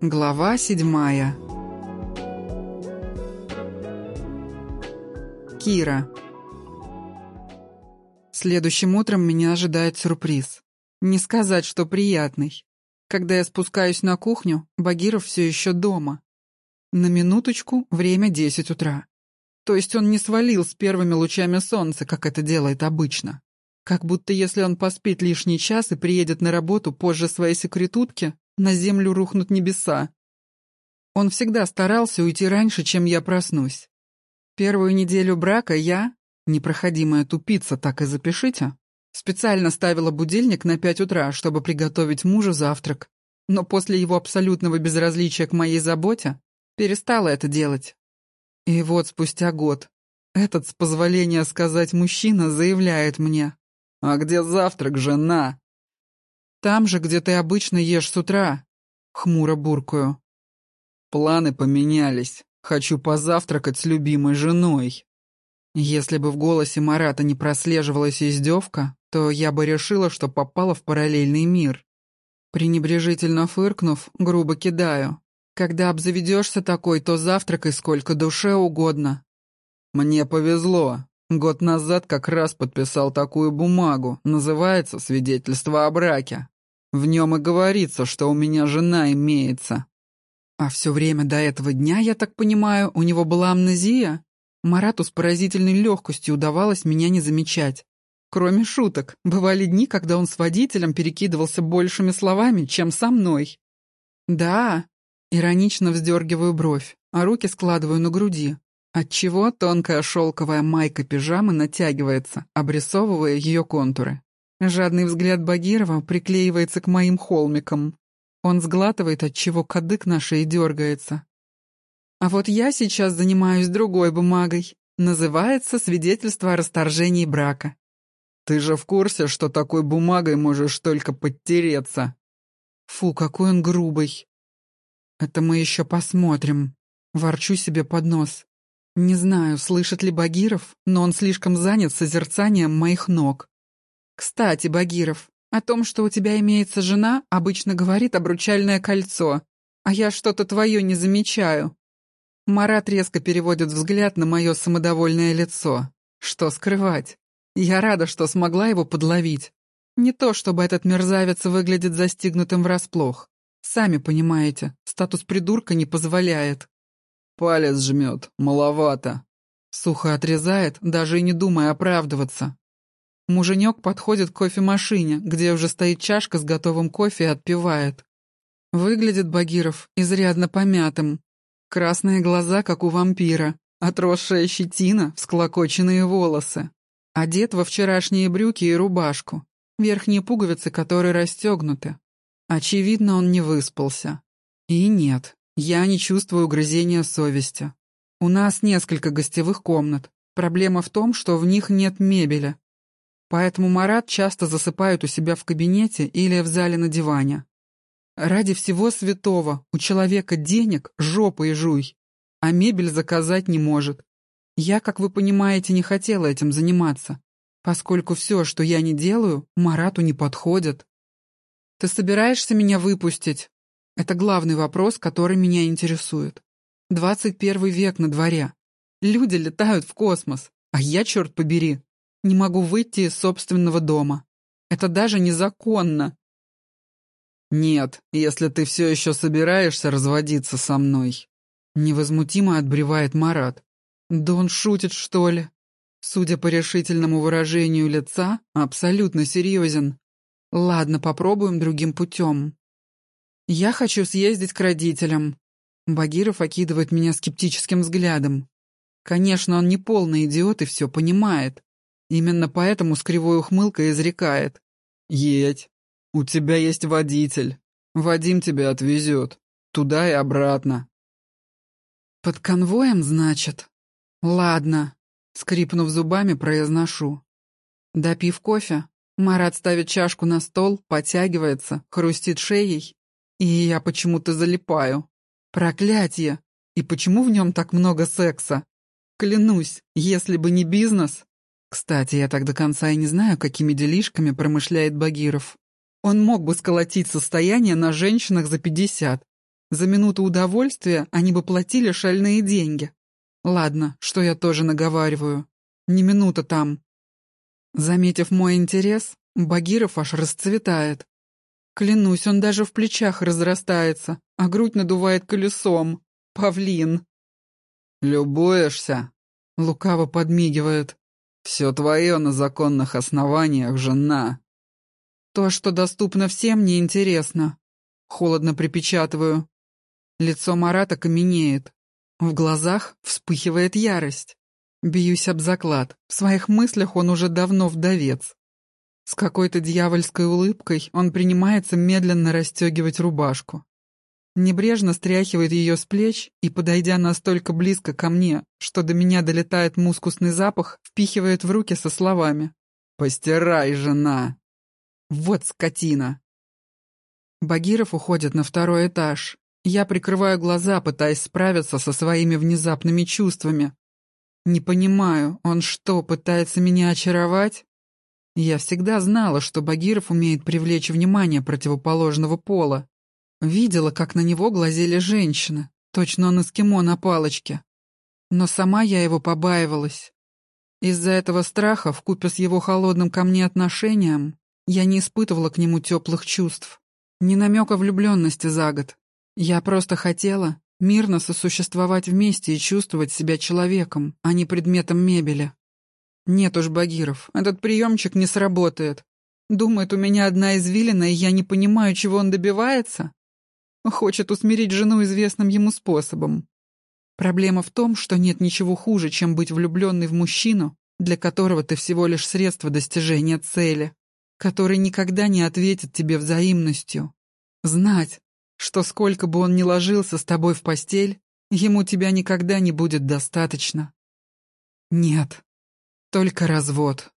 Глава седьмая Кира Следующим утром меня ожидает сюрприз. Не сказать, что приятный. Когда я спускаюсь на кухню, Багиров все еще дома. На минуточку время десять утра. То есть он не свалил с первыми лучами солнца, как это делает обычно. Как будто если он поспит лишний час и приедет на работу позже своей секретутки, на землю рухнут небеса. Он всегда старался уйти раньше, чем я проснусь. Первую неделю брака я, непроходимая тупица, так и запишите, специально ставила будильник на пять утра, чтобы приготовить мужу завтрак. Но после его абсолютного безразличия к моей заботе перестала это делать. И вот спустя год этот, с позволения сказать мужчина, заявляет мне. «А где завтрак, жена?» «Там же, где ты обычно ешь с утра», — хмуро буркую. «Планы поменялись. Хочу позавтракать с любимой женой». Если бы в голосе Марата не прослеживалась издевка, то я бы решила, что попала в параллельный мир. Пренебрежительно фыркнув, грубо кидаю. Когда обзаведешься такой, то завтракай сколько душе угодно. Мне повезло. Год назад как раз подписал такую бумагу, называется «Свидетельство о браке». В нем и говорится, что у меня жена имеется. А все время до этого дня, я так понимаю, у него была амнезия? Марату с поразительной легкостью удавалось меня не замечать. Кроме шуток, бывали дни, когда он с водителем перекидывался большими словами, чем со мной. Да, иронично вздергиваю бровь, а руки складываю на груди, отчего тонкая шелковая майка пижамы натягивается, обрисовывая ее контуры. Жадный взгляд Багирова приклеивается к моим холмикам. Он сглатывает, отчего кадык на шее дергается. А вот я сейчас занимаюсь другой бумагой. Называется «Свидетельство о расторжении брака». Ты же в курсе, что такой бумагой можешь только подтереться? Фу, какой он грубый. Это мы еще посмотрим. Ворчу себе под нос. Не знаю, слышит ли Багиров, но он слишком занят созерцанием моих ног. Кстати, Багиров, о том, что у тебя имеется жена, обычно говорит обручальное кольцо, а я что-то твое не замечаю. Марат резко переводит взгляд на мое самодовольное лицо. Что скрывать? Я рада, что смогла его подловить. Не то, чтобы этот мерзавец выглядит застигнутым врасплох. Сами понимаете, статус придурка не позволяет. Палец жмет, маловато. Сухо отрезает, даже и не думая оправдываться. Муженек подходит к кофемашине, где уже стоит чашка с готовым кофе и отпивает. Выглядит Багиров изрядно помятым. Красные глаза, как у вампира, отросшая щетина, всклокоченные волосы. Одет во вчерашние брюки и рубашку, верхние пуговицы которые расстегнуты. Очевидно, он не выспался. И нет, я не чувствую угрызения совести. У нас несколько гостевых комнат. Проблема в том, что в них нет мебели, Поэтому Марат часто засыпает у себя в кабинете или в зале на диване. Ради всего святого, у человека денег жопой жуй, а мебель заказать не может. Я, как вы понимаете, не хотела этим заниматься, поскольку все, что я не делаю, Марату не подходит. Ты собираешься меня выпустить? Это главный вопрос, который меня интересует. 21 век на дворе. Люди летают в космос, а я, черт побери, не могу выйти из собственного дома. Это даже незаконно. Нет, если ты все еще собираешься разводиться со мной. Невозмутимо отбревает Марат. Да он шутит, что ли? Судя по решительному выражению лица, абсолютно серьезен. Ладно, попробуем другим путем. Я хочу съездить к родителям. Багиров окидывает меня скептическим взглядом. Конечно, он не полный идиот и все понимает. Именно поэтому с кривой ухмылкой изрекает. «Едь. У тебя есть водитель. Вадим тебя отвезет. Туда и обратно». «Под конвоем, значит?» «Ладно», — скрипнув зубами, произношу. Допив кофе, Марат ставит чашку на стол, потягивается, хрустит шеей, и я почему-то залипаю. Проклятье! И почему в нем так много секса? Клянусь, если бы не бизнес, кстати, я так до конца и не знаю, какими делишками промышляет Багиров. Он мог бы сколотить состояние на женщинах за пятьдесят. За минуту удовольствия они бы платили шальные деньги. Ладно, что я тоже наговариваю. Не минута там. Заметив мой интерес, Багиров аж расцветает. Клянусь, он даже в плечах разрастается, а грудь надувает колесом. Павлин. «Любуешься?» — лукаво подмигивает. «Все твое на законных основаниях, жена». То, что доступно всем, неинтересно. Холодно припечатываю. Лицо Марата каменеет. В глазах вспыхивает ярость. Бьюсь об заклад. В своих мыслях он уже давно вдовец. С какой-то дьявольской улыбкой он принимается медленно расстегивать рубашку. Небрежно стряхивает ее с плеч и, подойдя настолько близко ко мне, что до меня долетает мускусный запах, впихивает в руки со словами «Постирай, жена!» Вот скотина! Багиров уходит на второй этаж. Я прикрываю глаза, пытаясь справиться со своими внезапными чувствами. Не понимаю, он что, пытается меня очаровать? Я всегда знала, что Багиров умеет привлечь внимание противоположного пола. Видела, как на него глазели женщины. Точно он эскимо на палочке. Но сама я его побаивалась. Из-за этого страха, вкупе с его холодным ко мне отношением, я не испытывала к нему теплых чувств. Ни намека влюбленности за год. Я просто хотела мирно сосуществовать вместе и чувствовать себя человеком, а не предметом мебели. Нет уж, Багиров, этот приемчик не сработает. Думает, у меня одна извилина, и я не понимаю, чего он добивается? Хочет усмирить жену известным ему способом. Проблема в том, что нет ничего хуже, чем быть влюбленной в мужчину, для которого ты всего лишь средство достижения цели который никогда не ответит тебе взаимностью. Знать, что сколько бы он ни ложился с тобой в постель, ему тебя никогда не будет достаточно. Нет, только развод.